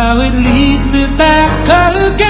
how it leads me back again.